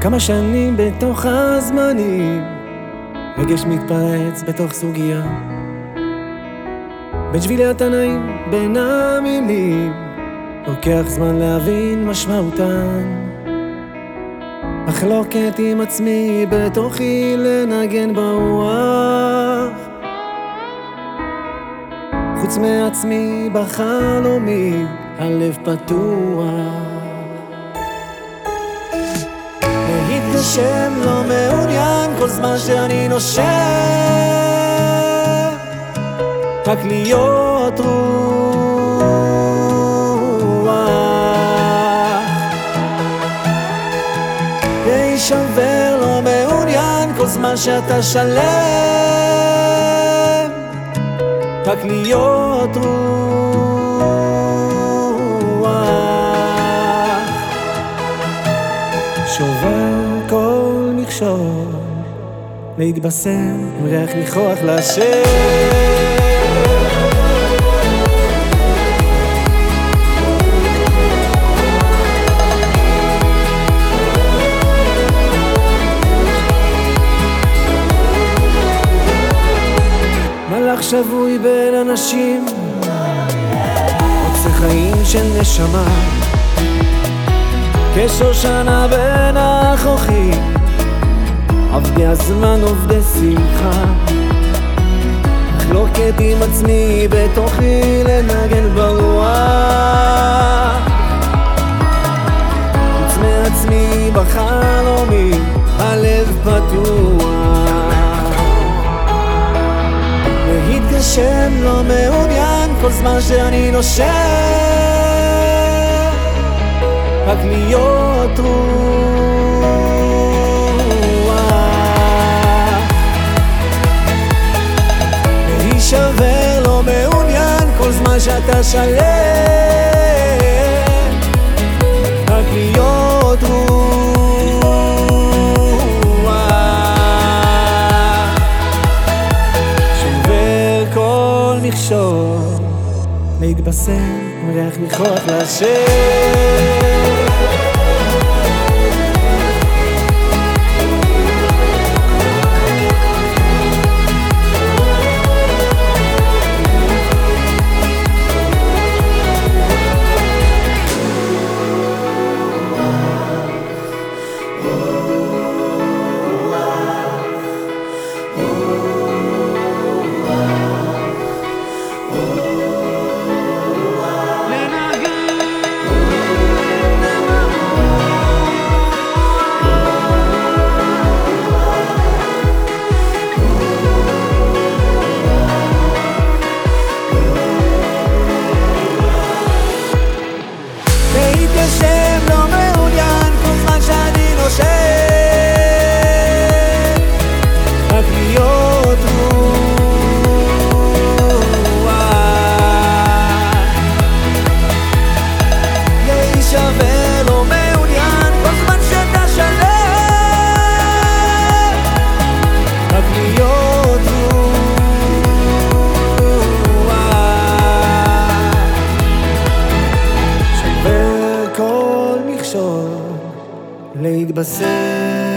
כמה שנים בתוך הזמנים, רגש מתפרץ בתוך סוגיה. בין שבילי התנאים, בין המילים, לוקח זמן להבין משמעותן. מחלוקת עם עצמי בתוכי לנגן ברוח. חוץ מעצמי בחלומי, הלב פתוח. להתגשם לא מעוניין כל זמן שאני נושם. רק להיות רוח. להישבר לא מעוניין כל זמן שאתה שלם. רק להיות רוח. שובר מכשול, להתבשם עם ריח ניחוח לשם. מלאך שבוי בין אנשים, רוצה חיים של נשמה. כשושנה בין החוכים, עבדי הזמן עובדי שמחה. מחלוקת עם עצמי בתוכי לנגן ברוח. חוץ מעצמי בחלומי, הלב פתוח. להתגשם לא מעוניין כל זמן שאני נושם רק להיות רוח שאתה שלם רק להיות רוח. שובר כל מכשול להתבשם עם ריח ניחוח לשם להתבשר.